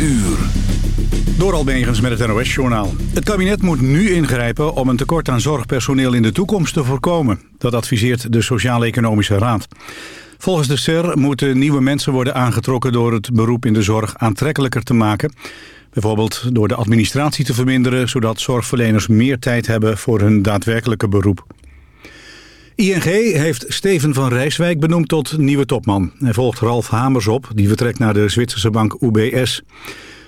uur. Door Almegens met het NOS-journaal. Het kabinet moet nu ingrijpen om een tekort aan zorgpersoneel in de toekomst te voorkomen. Dat adviseert de Sociaal-Economische Raad. Volgens de SER moeten nieuwe mensen worden aangetrokken door het beroep in de zorg aantrekkelijker te maken. Bijvoorbeeld door de administratie te verminderen, zodat zorgverleners meer tijd hebben voor hun daadwerkelijke beroep. ING heeft Steven van Rijswijk benoemd tot nieuwe topman. Hij volgt Ralf Hamers op, die vertrekt naar de Zwitserse bank UBS.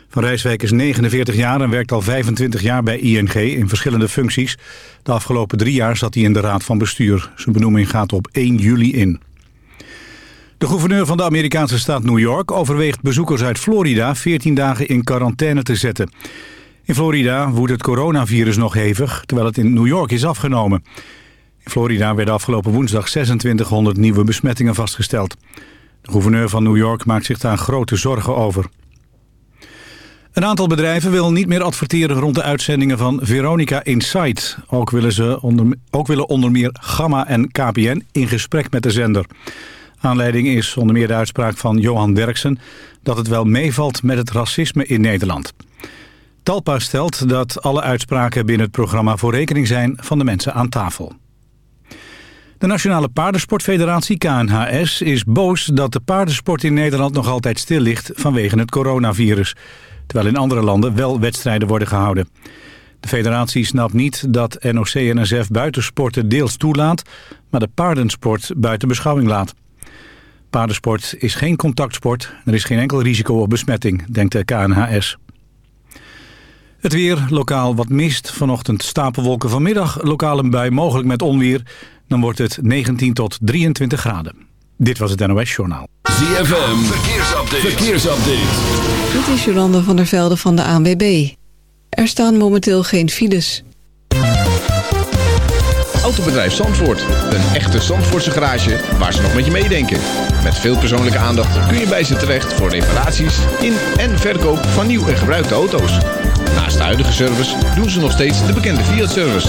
Van Rijswijk is 49 jaar en werkt al 25 jaar bij ING in verschillende functies. De afgelopen drie jaar zat hij in de raad van bestuur. Zijn benoeming gaat op 1 juli in. De gouverneur van de Amerikaanse staat New York overweegt bezoekers uit Florida 14 dagen in quarantaine te zetten. In Florida woedt het coronavirus nog hevig, terwijl het in New York is afgenomen. In Florida werden afgelopen woensdag 2600 nieuwe besmettingen vastgesteld. De gouverneur van New York maakt zich daar grote zorgen over. Een aantal bedrijven wil niet meer adverteren rond de uitzendingen van Veronica Insight. Ook willen, ze onder, ook willen onder meer Gamma en KPN in gesprek met de zender. Aanleiding is onder meer de uitspraak van Johan Derksen... dat het wel meevalt met het racisme in Nederland. Talpa stelt dat alle uitspraken binnen het programma voor rekening zijn van de mensen aan tafel. De Nationale Paardensportfederatie KNHS is boos dat de paardensport in Nederland nog altijd stil ligt vanwege het coronavirus. Terwijl in andere landen wel wedstrijden worden gehouden. De federatie snapt niet dat NOC-NSF buitensporten deels toelaat, maar de paardensport buiten beschouwing laat. Paardensport is geen contactsport. Er is geen enkel risico op besmetting, denkt de KNHS. Het weer, lokaal wat mist. Vanochtend stapelwolken vanmiddag. Lokaal een bui, mogelijk met onweer. Dan wordt het 19 tot 23 graden. Dit was het NOS Journaal. ZFM, verkeersupdate. verkeersupdate. Dit is Jolande van der Velde van de ANWB. Er staan momenteel geen files. Autobedrijf Zandvoort. Een echte Zandvoortse garage waar ze nog met je meedenken. Met veel persoonlijke aandacht kun je bij ze terecht voor reparaties in en verkoop van nieuw en gebruikte auto's. Naast de huidige service doen ze nog steeds de bekende Fiat-service.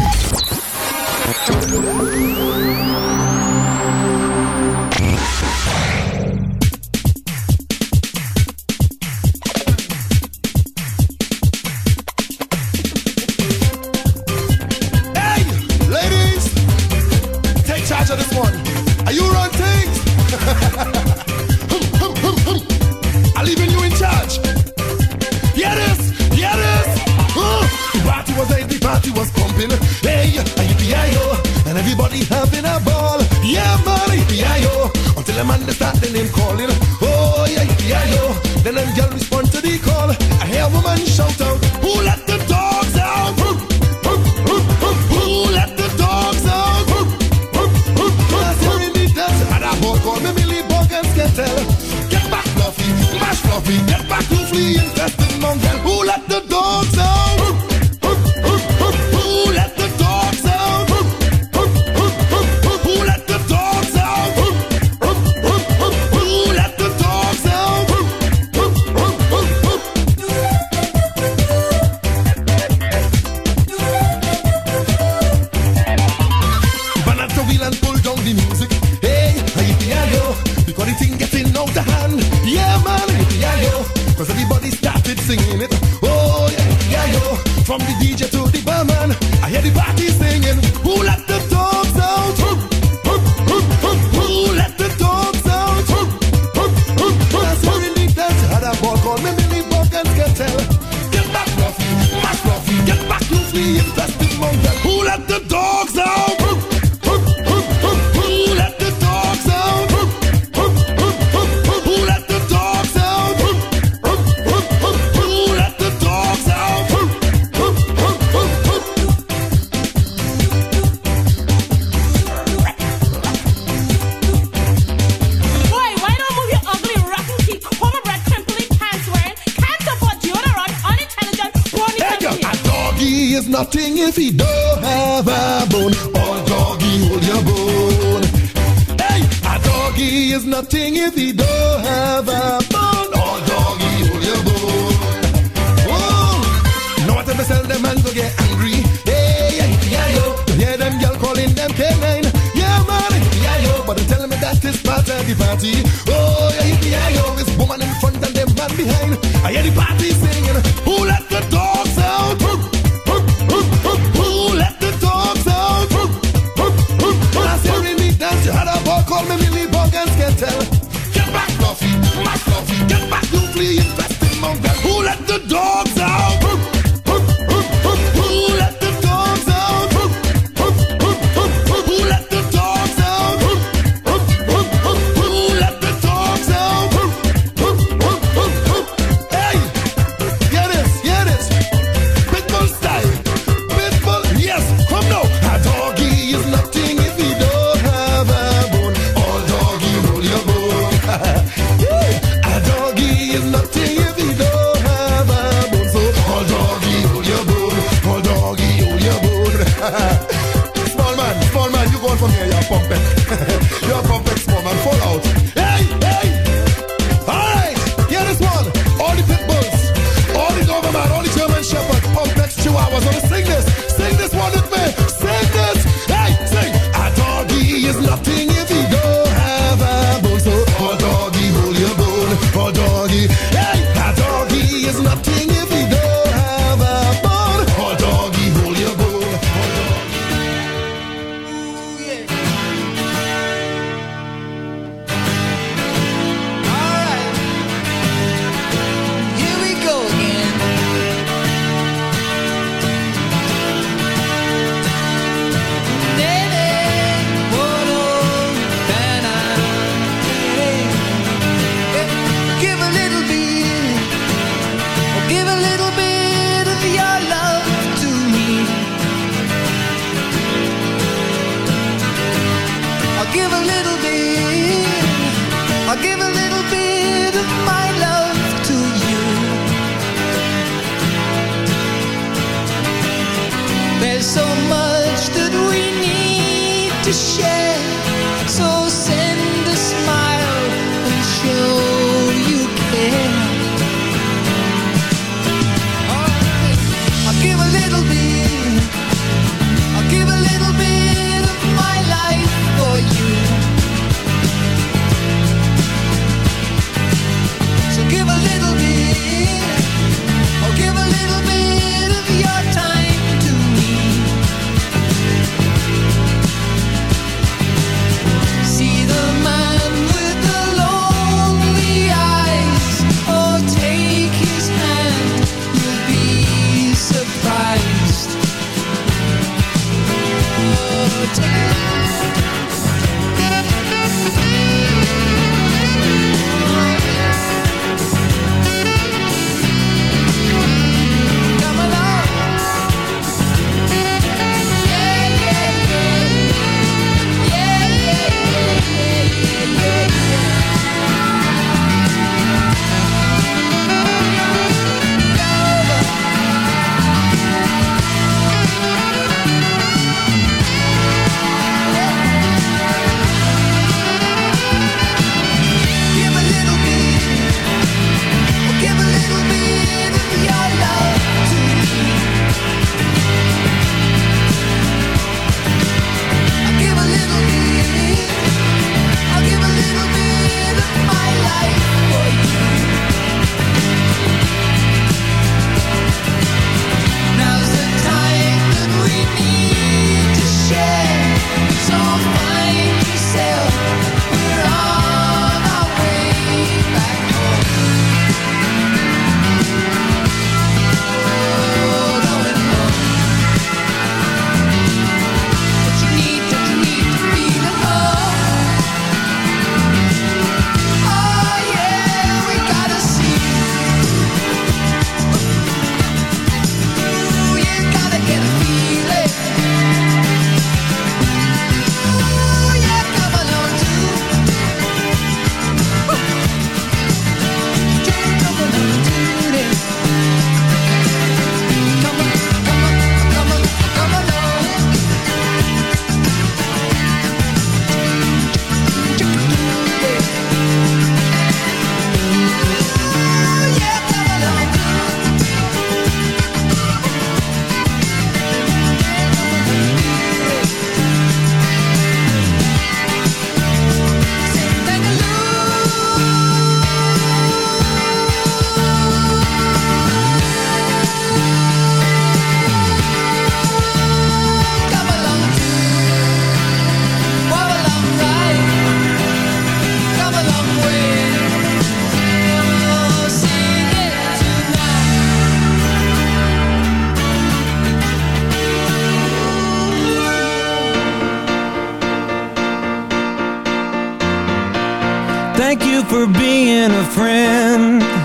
Thank you. nothing if he don't have a bone. All doggy hold your bone. Hey, a doggy is nothing if he don't have a bone. All doggy hold your bone. Whoa, now what if I tell them man go get angry? Hey, yeah yo, to hear them yell calling them canine. Yeah man, yeah yo, but they tell me that is part of the party. Oh yeah, yeah yo, this woman in front and them man behind. I hear the party singing. Who let tell. Get back, Fluffy, my Fluffy, get back, you flea infested mountain. Who let the dogs out? for being a friend.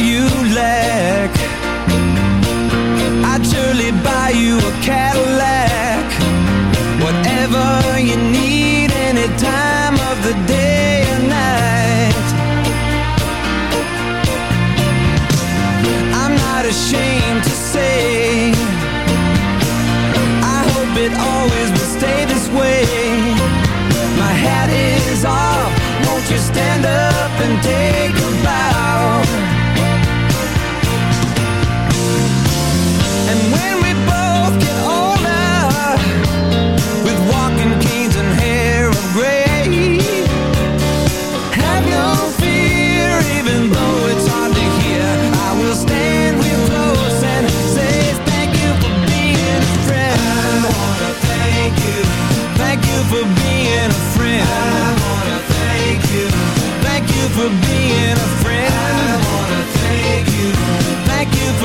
you lack. I'd surely buy you a Cadillac. Whatever you need any time of the day or night. I'm not ashamed.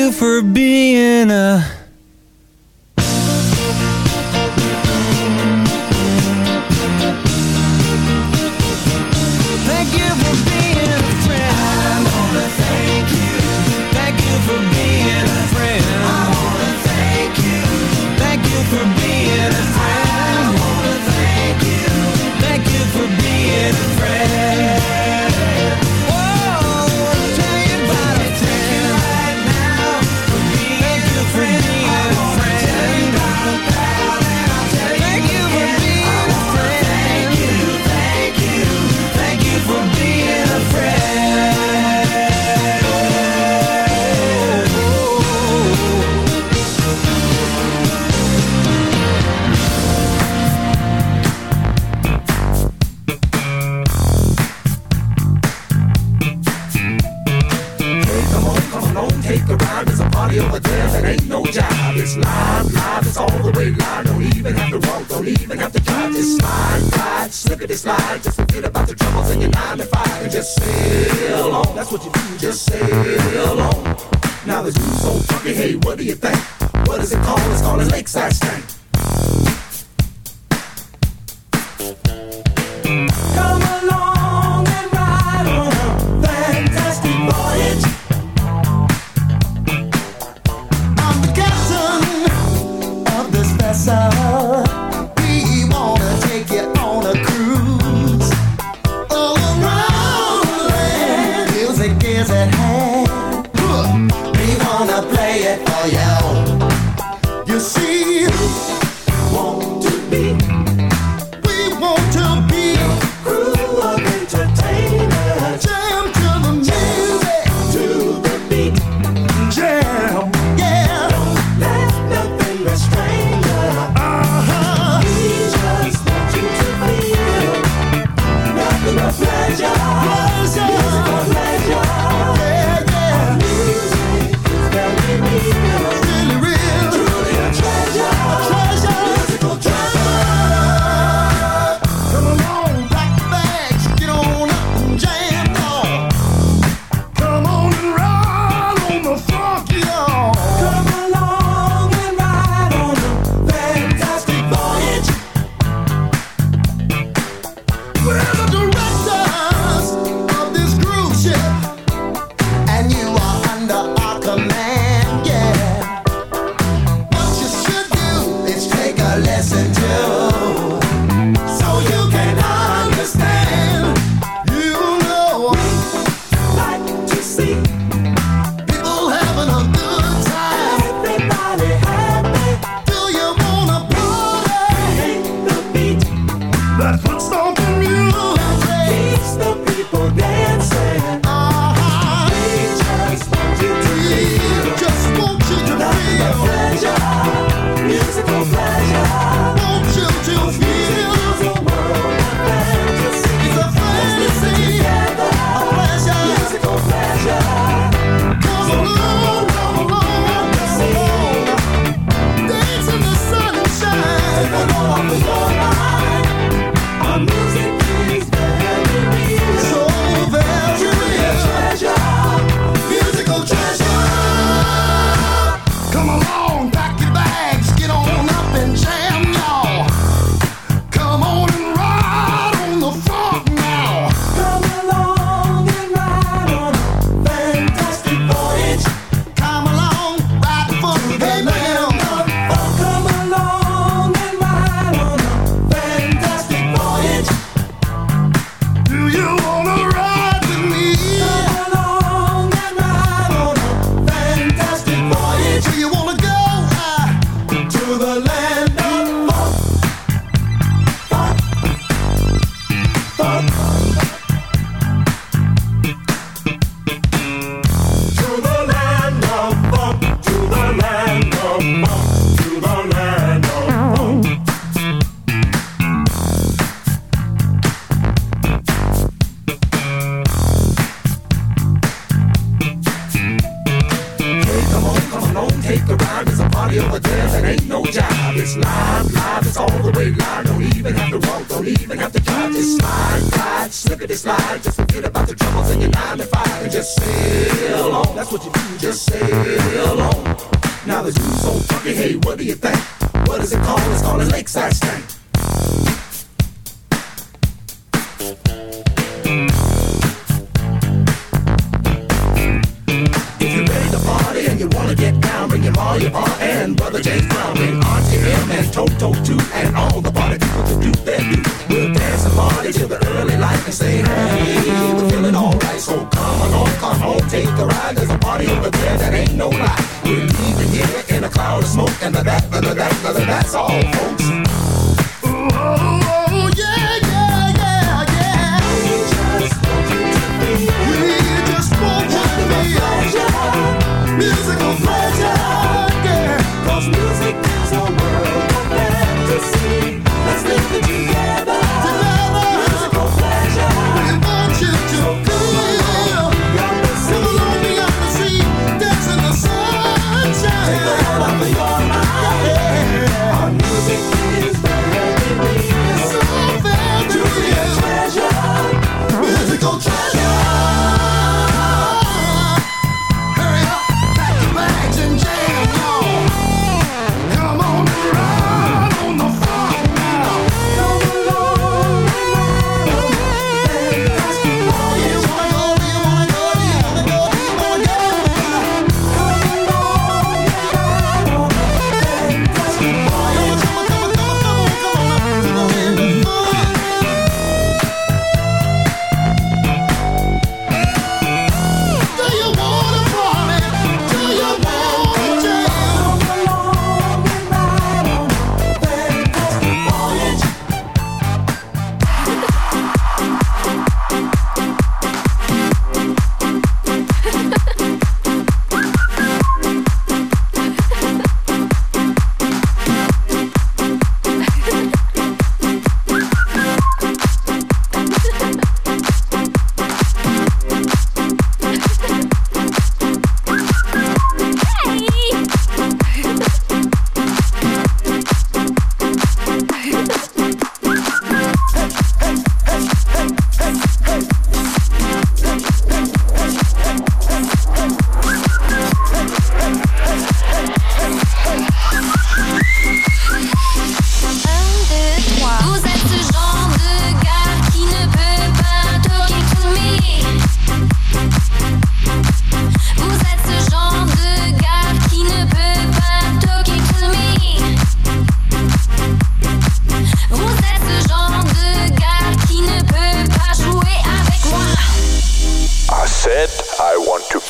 you for being a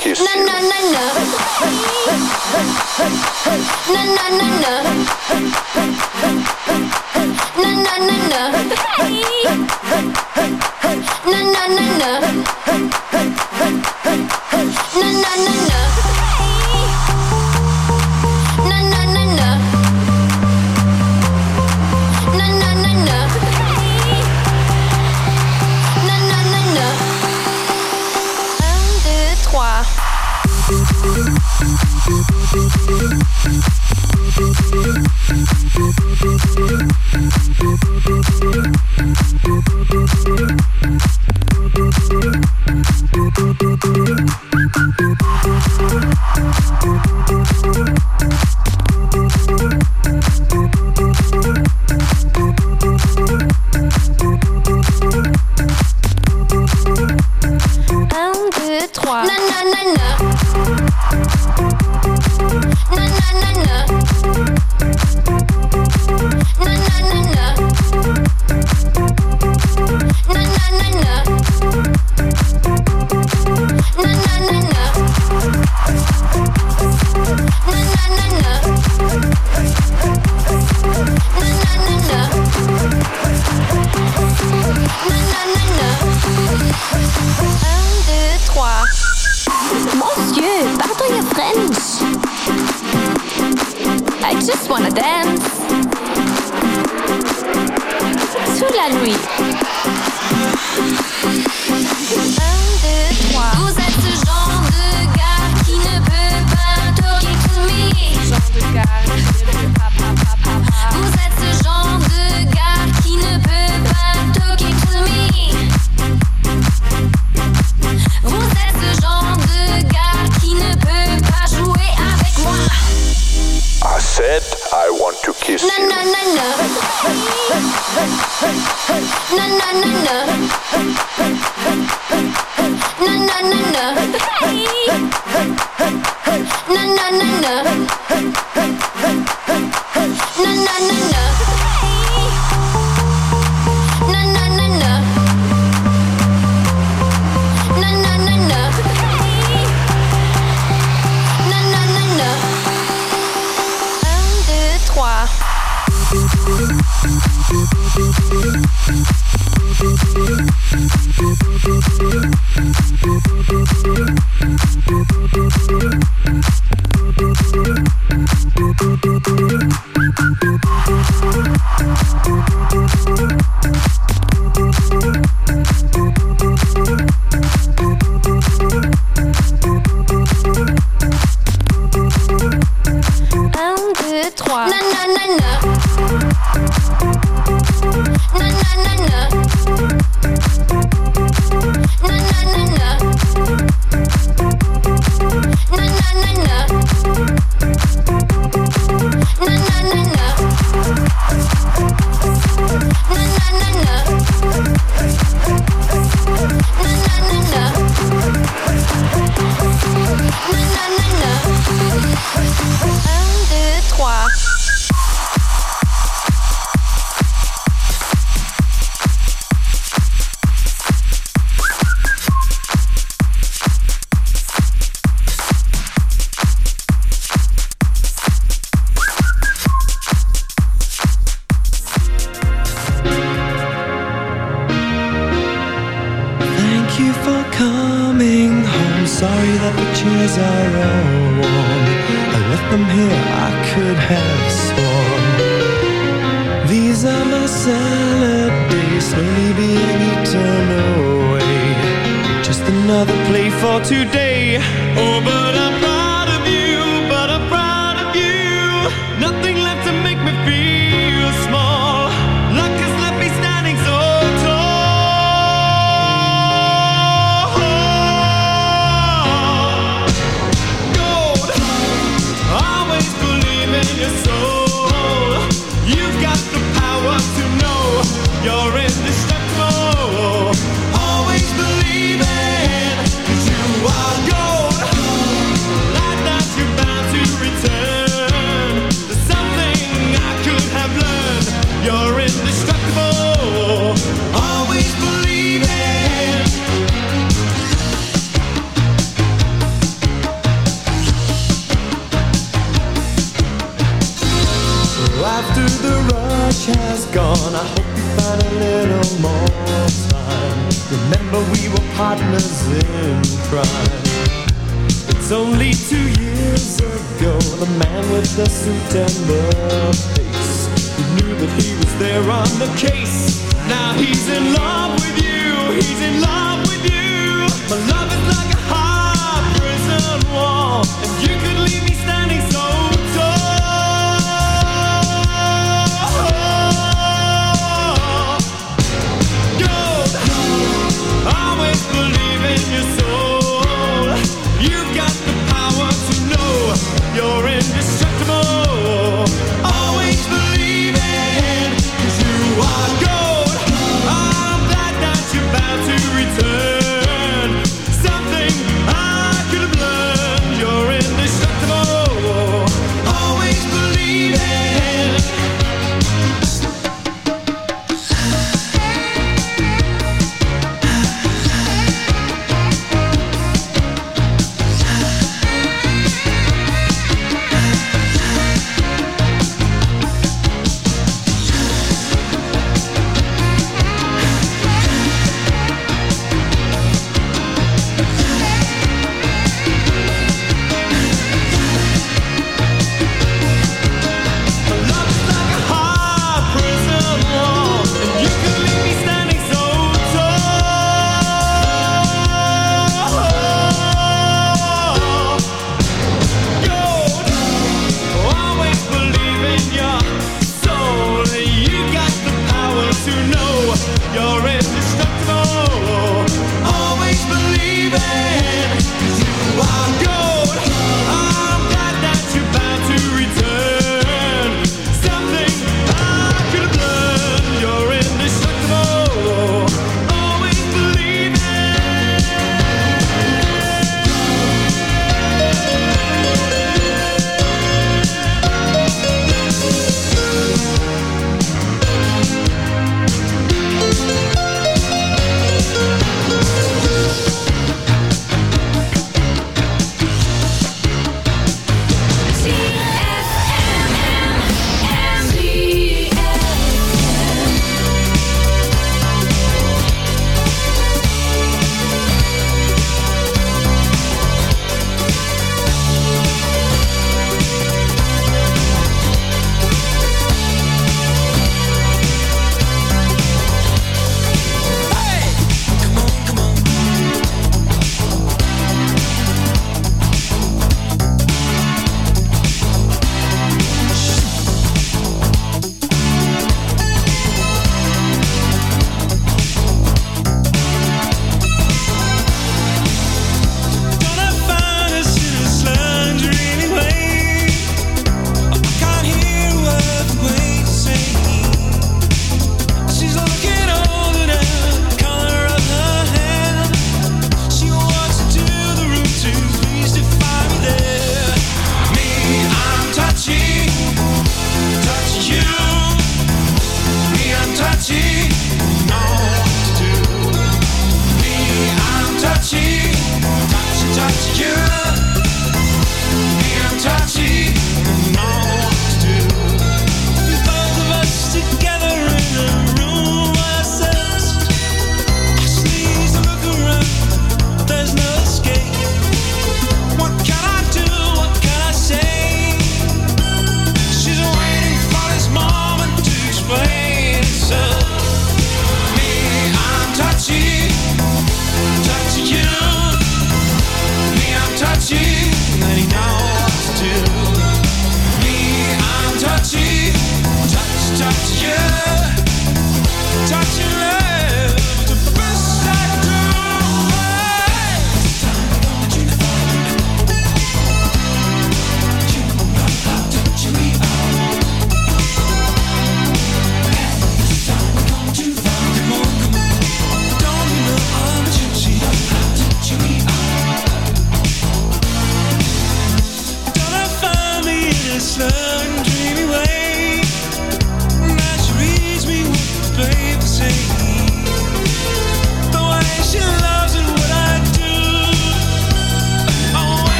kiss na, you. Na na na. Na na na na. Na na na na. Hey. Na na na na.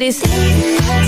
It is.